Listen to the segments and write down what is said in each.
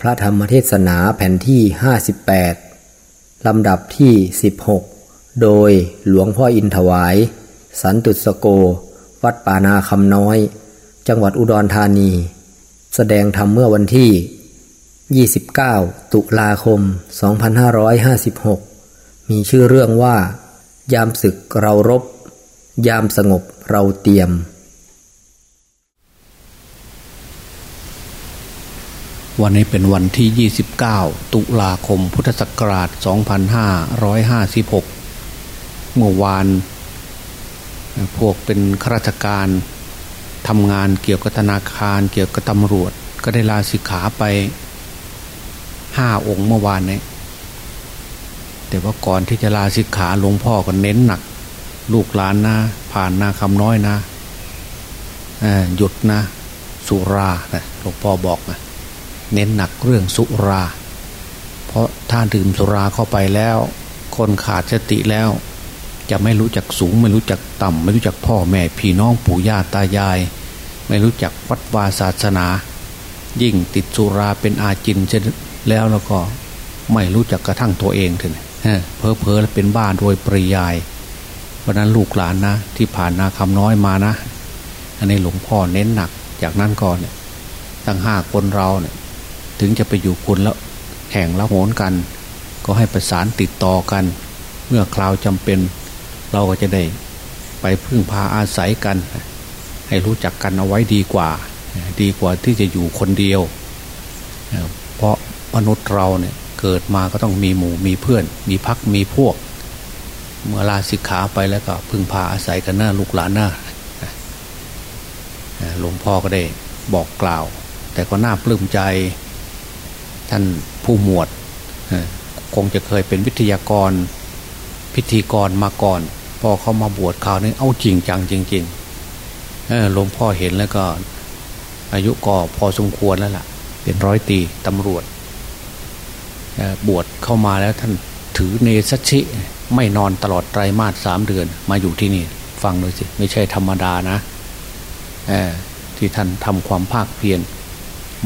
พระธรรมเทศนาแผ่นที่ 58 ลำดับที่ 16 โดยหลวงพ่ออินถวาย สันตุสโก วัดป่านาคำน้อย จังหวัดอุดรธานี แสดงธรรมเมื่อวันที่ 29 ตุลาคม 2556 มีชื่อเรื่องว่า ยามศึกเรารบ ยามสงบเราเตรียม วันนี้เป็นวันที่ 29 ตุลาคม พุทธศักราช 2556 เมื่อวานพวกเป็นข้าราชการทำงานเกี่ยวกับธนาคาร เกี่ยวกับตำรวจ ก็ได้ลาสิกขาไปห้าองค์เมื่อวานนี้แต่ว่าก่อนที่จะลาสิกขาหลวงพ่อก็เน้นหนัก ลูกหลานนะ ผ่านนาคำน้อยนะหยุดนะ สุรานะหลวงพ่อบอกนะ เน้นหนักเรื่องสุรา เพราะถ้าดื่มสุราเข้าไปแล้ว คนขาดสติแล้ว จะไม่รู้จักสูง ไม่รู้จักต่ำ ไม่รู้จักพ่อแม่พี่น้องปู่ย่าตายาย ไม่รู้จักวัดวาศาสนา ยิ่งติดสุราเป็นอาจินเช่นแล้วแล้วก็ไม่รู้จักกระทั่งตัวเองถึงเพอเพอแล้วเป็นบ้าโดยปริยาย เพราะนั้นลูกหลานนะที่ผ่านนาคำน้อยมานะ อันนี้หลวงพ่อเน้นหนักจากนั้นก่อนเนี่ยตั้งห้าคนเราเนี่ย ถึงจะไปอยู่คนละแห่งละโหนกัน ก็ให้ประสานติดต่อกัน เมื่อคราวจำเป็น เราก็จะได้ไปพึ่งพาอาศัยกัน ให้รู้จักกันเอาไว้ดีกว่า ดีกว่าที่จะอยู่คนเดียว เพราะมนุษย์เราเนี่ยเกิดมาก็ต้องมีหมู่มีเพื่อน มีพักมีพวก เมื่อลาสิกขาไปแล้วก็พึ่งพาอาศัยกันหน้าลูกหลานหน้าหลวงพ่อก็ได้บอกกล่าว แต่ก็น่าปลื้มใจ ท่านผู้หมวดคงจะเคยเป็นวิทยากรพิธีกรมาก่อน พอเขามาบวชข่าวนี้เอาจริงจังจริงๆหลวงพ่อเห็นแล้วก็ อายุก็พอสมควรแล้วล่ะ เป็นร้อยตีตำรวจบวชเข้ามาแล้วท่านถือเนสชิไม่นอนตลอดไตรมาสสามเดือน มาอยู่ที่นี่ ฟังเลยสิ ไม่ใช่ธรรมดานะที่ท่านทำความภาคเพียร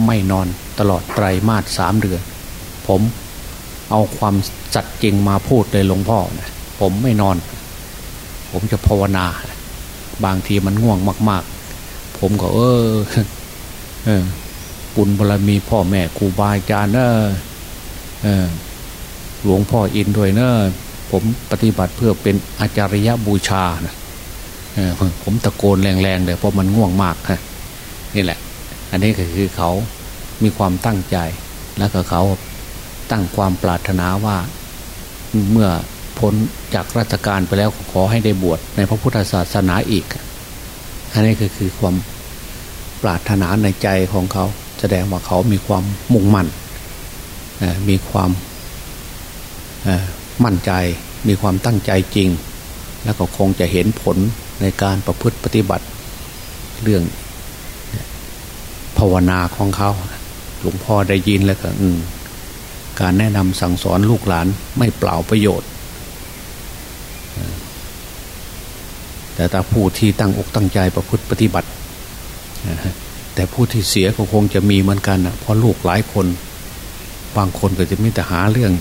ไม่นอนตลอดไตรมาสสามเดือน ผมเอาความสัตย์จริงมาพูดเลยหลวงพ่อนะผมไม่นอน ผมจะภาวนา บางทีมันง่วงมาก ๆ ผมก็เออเออปุญบารมีพ่อแม่ครูบาอาจารย์เนอะเออหลวงพ่ออินด้วยเนอะผมปฏิบัติเพื่อเป็นอาจาริยบูชานะเออผมตะโกนแรงๆเลยเพราะมันง่วงมากฮะนี่แหละ อันนี้ก็คือเขามีความตั้งใจ แล้วก็เขาตั้งความปรารถนาว่าเมื่อพ้นจากราชการไปแล้วขอให้ได้บวชในพระพุทธศาสนาอีก อันนี้ก็คือความปรารถนาในใจของเขา แสดงว่าเขามีความมุ่งมั่นมีความมั่นใจ มีความตั้งใจจริง แล้วก็คงจะเห็นผลในการประพฤติปฏิบัติ เรื่องาวนาของเขา หลวงพ่อได้ยินแล้วก็การแนะนำสั่งสอนลูกหลานไม่เปล่าประโยชน์ แต่ถ้าผู้ที่ตั้งอกตั้งใจประพฤติปฏิบัติ แต่ผู้ที่เสียก็คงจะมีเหมือนกันนะเพราะลูกหลายคน บางคนก็จะมีแต่หาเรื่อง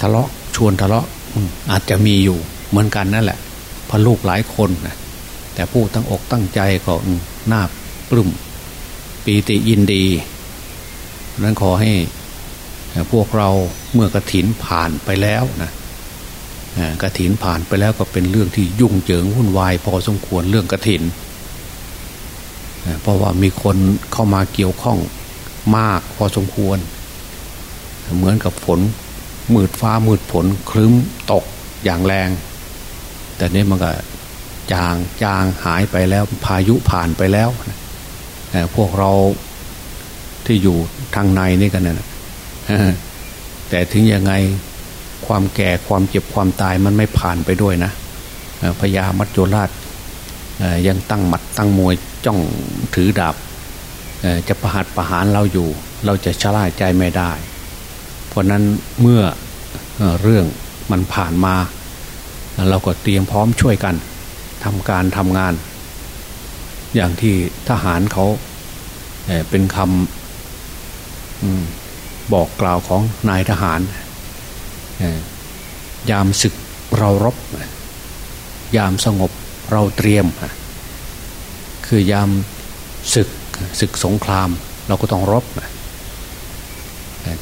ทะเลาะชวนทะเลาะอาจจะมีอยู่เหมือนกันนั่นแหละเพราะลูกหลายคนนะแต่ผู้ตั้งอกตั้งใจก็น่า ปลื้มปีติยินดีนั้นขอให้พวกเราเมื่อกระถินผ่านไปแล้วนะกระถินผ่านไปแล้วก็เป็นเรื่องที่ยุ่งเหยิงวุ่นวาย พอสมควรเรื่องกระถิน เพราะว่ามีคนเข้ามาเกี่ยวข้องมากพอสมควร เหมือนกับฝนมืดฟ้ามืดฝนคลึ้มตกอย่างแรง แต่นี้มันก็จางจางหายไปแล้วพายุผ่านไปแล้ว พวกเราที่อยู่ทางในนี่กันนะแต่ถึงยังไงความแก่ความเจ็บความตายมันไม่ผ่านไปด้วยนะพญามัจจุราชยังตั้งหมัดตั้งมวยจ้องถือดาบจะประหัตประหารเราอยู่ เราจะชะล่าใจไม่ได้ เพราะนั้นเมื่อเรื่องมันผ่านมา เราก็เตรียมพร้อมช่วยกันทำการทำงาน อย่างที่ทหารเขาเป็นคำบอกกล่าวของนายทหาร ยามศึกเรารบ ยามสงบเราเตรียม คือยามศึกศึกสงครามเราก็ต้องรบ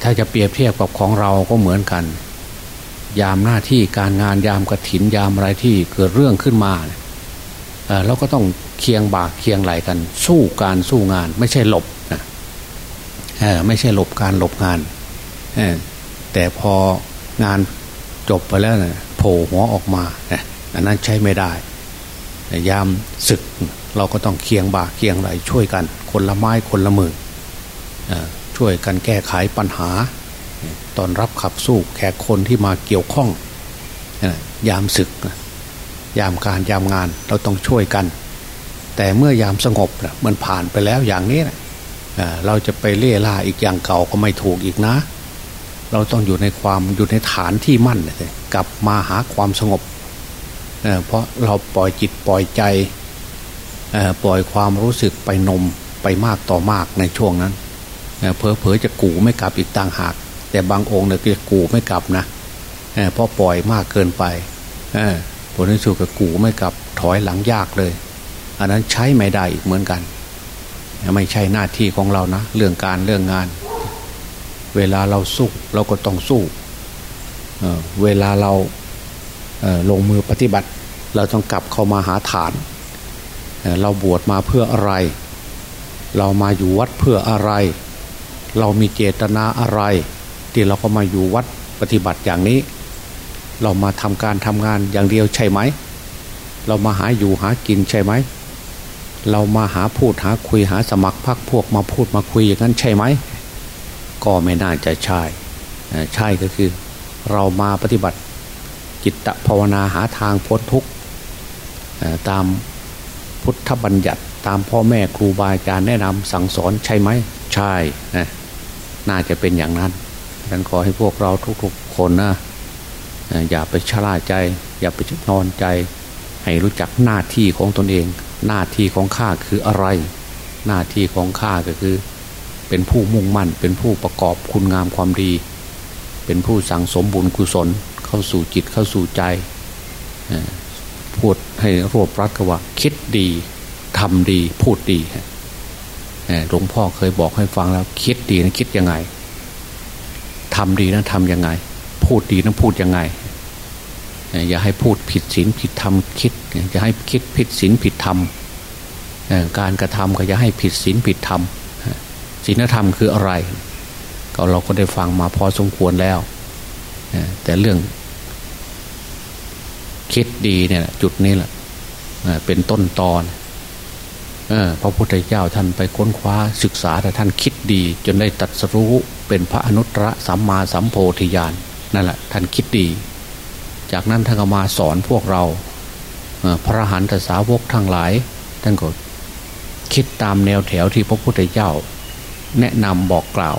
ถ้าจะเปรียบเทียบกับของเราก็เหมือนกัน ยามหน้าที่การงานยามกระถินยามอะไรที่เกิดเรื่องขึ้นมาเราก็ต้อง เคียงบาเคียงไหลกัน สู้การสู้งาน ไม่ใช่หลบนะไม่ใช่หลบการหลบงานแต่พองานจบไปแล้วนะโผล่หัวออกมาอันนั้นใช้ไม่ได้ยามศึกเราก็ต้องเคียงบาเคียงไหลช่วยกันคนละไม้คนละมือช่วยกันแก้ไขปัญหาตอนรับขับสู้แขกคนที่มาเกี่ยวข้องยามศึก ยามการยามงานเราต้องช่วยกัน แต่เมื่อยามสงบมันผ่านไปแล้วอย่างนี้นะเราจะไปเล่ล่าอีกอย่างเก่าก็ไม่ถูกอีกนะ เราต้องอยู่ในความอยู่ในฐานที่มั่นเลยกลับมาหาความสงบเเพราะเราปล่อยจิตปล่อยใจปล่อยความรู้สึกไปนมไปมากต่อมากในช่วงนั้นเพอเพอจะกูไม่กลับอีกต่างหาก แต่บางองค์เนี่ยจะกูไม่กลับนะเพราะปล่อยมากเกินไปผลที่สุดก็กูไม่กลับถอยหลังยากเลย อันนั้นใช้ไม่ได้อีกเหมือนกัน ไม่ใช่หน้าที่ของเรานะ เรื่องการเรื่องงาน เวลาเราสู้เราก็ต้องสู้เเวลาเราลงมือปฏิบัติ เราต้องกลับเข้ามาหาฐานเเราบวชมาเพื่ออะไร เรามาอยู่วัดเพื่ออะไร เรามีเจตนาอะไร ที่เราก็มาอยู่วัดปฏิบัติอย่างนี้ เรามาทำการทำงานอย่างเดียวใช่ไหมเรามาหาอยู่หากินใช่ไหม เรามาหาพูดหาคุยหาสมัครพักพวกมาพูดมาคุยอย่างนั้นใช่ไหม ก็ไม่น่าจะใช่ ใช่ก็คือ เรามาปฏิบัติจิตภาวนาหาทางพ้นทุกข์ตามพุทธบัญญัติตามพ่อแม่ครูบาอาจารย์แนะนำสั่งสอนใช่ไหม ใช่นะน่าจะเป็นอย่างนั้นฉันขอให้พวกเราทุกๆคนนะอย่าไปชราใจ อย่าไปนอนใจ ให้รู้จักหน้าที่ของตนเอง หน้าที่ของข้าคืออะไร หน้าที่ของข้าก็คือ เป็นผู้มุ่งมั่น เป็นผู้ประกอบคุณงามความดี เป็นผู้สั่งสมบุญกุศลเข้าสู่จิตเข้าสู่ใจพูดให้รวบรัดก็ว่า คิดดีทำดีพูดดีหลวงพ่อเคยบอกให้ฟังแล้ว คิดดีนะคิดยังไงทำดีนะทำยังไง พูดดีนะพูดยังไง อย่าให้พูดผิดศีลผิดธรรมคิดอย่าให้คิดผิดศีลผิดธรรมการกระทำก็อย่าให้ผิดศีลผิดธรรมศีลธรรมคืออะไร ก็เราก็ได้ฟังมาพอสมควรแล้ว แต่เรื่อง คิดดีเนี่ยจุดนี้แหละเป็นต้นตอนพระพุทธเจ้าท่านไปค้นคว้าศึกษาแต่ท่านคิดดี จนได้ตัดสรู้เป็นพระอนุตตรสัมมาสัมโพธิญาณนั่นแหละท่านคิดดี จากนั้นท่านก็มาสอนพวกเราพระอรหันตสาวกทั้งหลายท่านก็คิดตามแนวแถวที่พระพุทธเจ้า แนะนำบอกกล่าว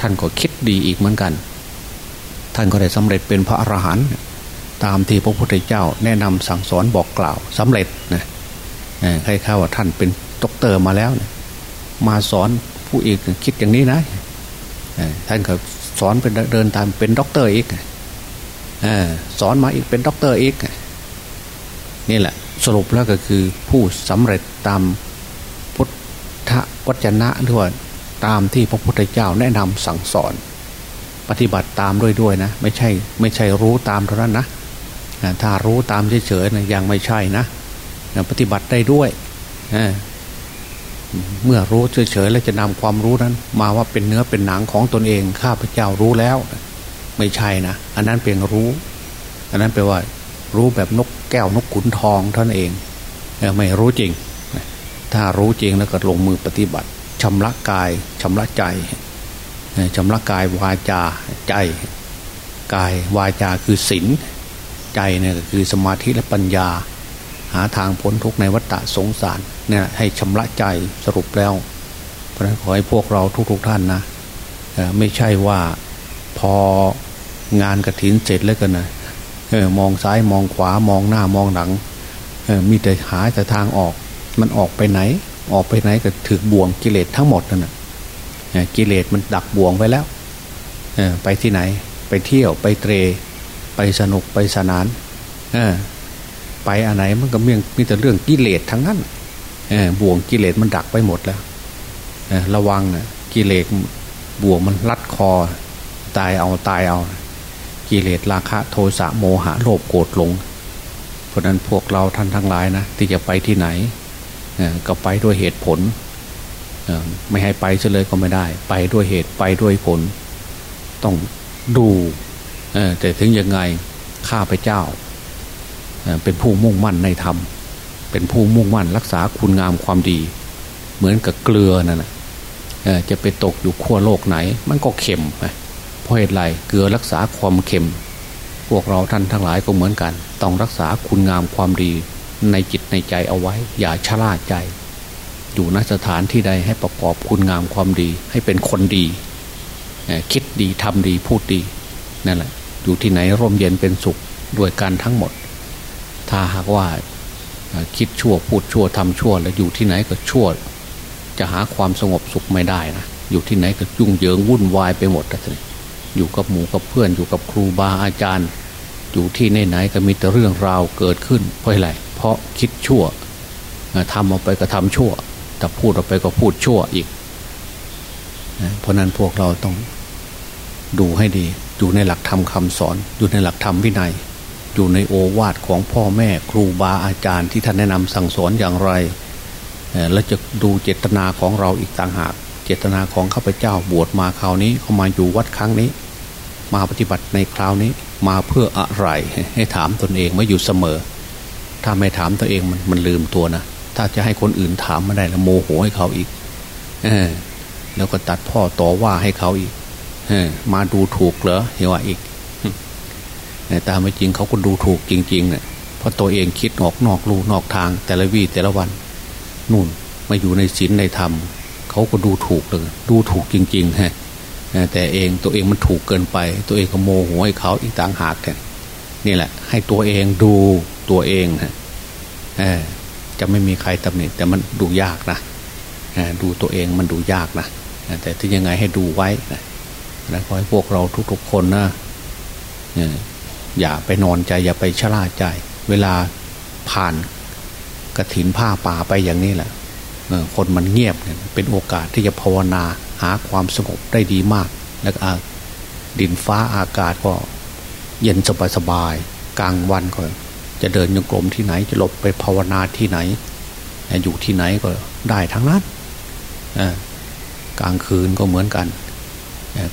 ท่านก็คิดดีอีกเหมือนกัน ท่านก็ได้สำเร็จเป็นพระอรหันต์ตามที่พระพุทธเจ้า แนะนำสั่งสอนบอกกล่าวสำเร็จนะคล้ายๆว่าท่านเป็นด็อกเตอร์มาแล้วนะมาสอนผู้อีกคิดอย่างนี้นะท่านก็สอนเป็นเดินตามเป็นด็อกเตอร์อีก สอนมาอีกเป็นด็อกเตอร์อีกนี่แหละสรุปแล้วก็คือผู้สำเร็จตามพุทธวจนะหรือว่าตามที่พระพุทธเจ้าแนะนำสั่งสอน ปฏิบัติตามด้วยด้วยนะ ไม่ใช่ไม่ใช่รู้ตามเท่านั้นนะถ้ารู้ตามเฉยๆนะยังไม่ใช่นะปฏิบัติได้ด้วยเมื่อรู้เฉยๆแล้วจะนำความรู้นั้น มาว่าเป็นเนื้อเป็นหนังของตนเองข้าพเจ้ารู้แล้ว ไม่ใช่นะอันนั้นเป็นรู้ อันนั้นแปลว่า รู้แบบนกแก้วนกขุนทองท่านเองไม่รู้จริง ถ้ารู้จริงแล้วก็ลงมือปฏิบัติชำระกายชำระใจชำระกายวาจาใจกายวาจาคือศีลใจเนี่ยคือสมาธิและปัญญา หาทางพ้นทุกข์ในวัฏฏะสงสารเนี่ยให้ชำระใจสรุปแล้ว เพราะฉะนั้นขอให้พวกเราทุกๆทท่านนะไม่ใช่ว่า อ งานกระถินเสร็จแล้วกันนะออมองซ้ายมองขวามองหน้ามองหลังออมีแต่หาแต่ทางออก มันออกไปไหน ออกไปไหนก็ถือบ่วงกิเลสทั้งหมดนั่นนะกิเลสมันดักบ่วงไว้แล้วไปที่ไหน ไปเที่ยวไปเตร ไปสนุกไปสนานไปอันไหนมันก็มีมีแต่เรื่องกิเลสทั้งนั้นบ่วงกิเลสมันดักไปหมดแล้วระวังนะกิเลสบ่วงมันรัดคอ ตายเอาตายเอา กิเลสราคะโทสะโมหะโลภโกรธหลง เพราะนั้นพวกเราท่านทั้งหลายนะ ที่จะไปที่ไหนก็ไปด้วยเหตุผล ไม่ให้ไปเฉลยก็ไม่ได้ ไปด้วยเหตุไปด้วยผล ต้องดูแต่ถึงยังไงข้าพเจ้า เป็นผู้มุ่งมั่นในธรรม เป็นผู้มุ่งมั่นรักษาคุณงามความดี เหมือนกับเกลือนั่นแหะจะไปตกอยู่ขั้วโลกไหน มันก็เค็ม เพราะเหตุไรเกลือรักษาความเค็ม พวกเราท่านทั้งหลายก็เหมือนกัน ต้องรักษาคุณงามความดีในจิตในใจเอาไว้ อย่าชะล่าใจ อยู่นสถานที่ใดให้ประกอบคุณงามความดี ให้เป็นคนดี คิดดีทำดีพูดดีนั่นแหละอยู่ที่ไหนร่มเย็นเป็นสุขด้วยกันทั้งหมด ถ้าหากว่าคิดชั่วพูดชั่วทำชั่ว แล้วอยู่ที่ไหนก็ชั่ว จะหาความสงบสุขไม่ได้นะอยู่ที่ไหนก็ยุ่งเหยิงวุ่นวายไปหมดเลย อยู่กับหมู่กับเพื่อนอยู่กับครูบาอาจารย์ อยู่ที่ไหนๆก็มีแต่เรื่องราวเกิดขึ้น เพราะอะไรเพราะคิดชั่วทำออกไปก็ทำชั่ว แต่พูดออกไปก็พูดชั่วอีก เพราะนั้นพวกเราต้องดูให้ดี อยู่ในหลักธรรมคาสอน อยู่ในหลักธรรมวินัย อยู่ในโอวาทของพ่อแม่ครูบาอาจารย์ที่ท่านแนะนำสั่งสอนอย่างไร แล้วจะดูเจตนาของเราอีกต่างหาก เจตนาของข้าพเจ้าบวชมาคราวนี้เข้ามาอยู่วัดครั้งนี้ มาปฏิบัติในคราวนี้มาเพื่ออะไร ให้ถามตนเองมาอยู่เสมอ ถ้าไม่ถามตัวเองมันมันลืมตัวนะถ้าจะให้คนอื่นถามไมาได้แล้วโมโหให้เขาอีกอแล้วก็ตัดพ่อต่อว่าให้เขาอีกมาดูถูกเหรอเหว่าอีกแต่ตามไม่จริงเขาก็ดูถูกจริงๆเนี่ยเพราะตัวเองคิดออกนอกลูนอกทาง แต่ละวี่แต่ละวันนู่นมาอยู่ในศีลในธรรมเขาก็ดูถูกเลยดูถูกจริงๆฮะ แต่เองตัวเองมันถูกเกินไป ตัวเองก็โมโหให้เขาอีกต่างหากกันนี่แหละ ให้ตัวเองดูตัวเองฮะจะไม่มีใครตำหนิแต่มันดูยากนะดูตัวเองมันดูยากนะแต่ที่ยังไงให้ดูไว้นะและขอให้พวกเราทุกๆคนนะอย่าไปนอนใจ อย่าไปชราใจ เวลาผ่านกระถินผ้าป่าไปอย่างนี้แหละคนมันเงียบเนี่ยเป็นโอกาสที่จะภาวนา หาความสงบได้ดีมาก แล้วดินฟ้าอากาศก็เย็นสบายสบายกลางวันก็จะเดินโยกลมที่ไหนจะหลบไปภาวนาที่ไหน อยู่ที่ไหนก็ได้ทั้งนั้นกลางคืนก็เหมือนกัน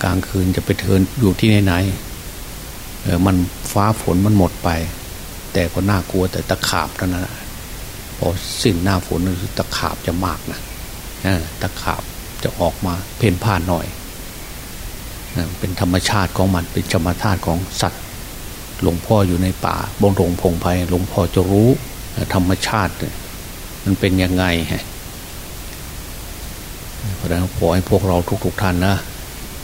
กลางคืนจะไปเทินอยู่ที่ไหนไหนมันฟ้าฝนมันหมดไป แต่ก็น่ากลัวแต่ตะขาบเท่านั้นพอสิ้นหน้าฝนตะขาบจะมากนะตะขาบ จะออกมาเพ่นพ่านหน่อย เป็นธรรมชาติของมันเป็นธรรมชาติของสัตว์ หลวงพ่ออยู่ในป่าบงรงพงไพ่หลวงพ่อจะรู้ธรรมชาติ มันเป็นยังไงฮะเพราะฉะนั้นขอให้พวกเราทุกๆท่านนะ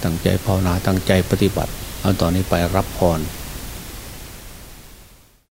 ตั้งใจภาวนาตั้งใจปฏิบัติ เอาตอนนี้ไปรับพร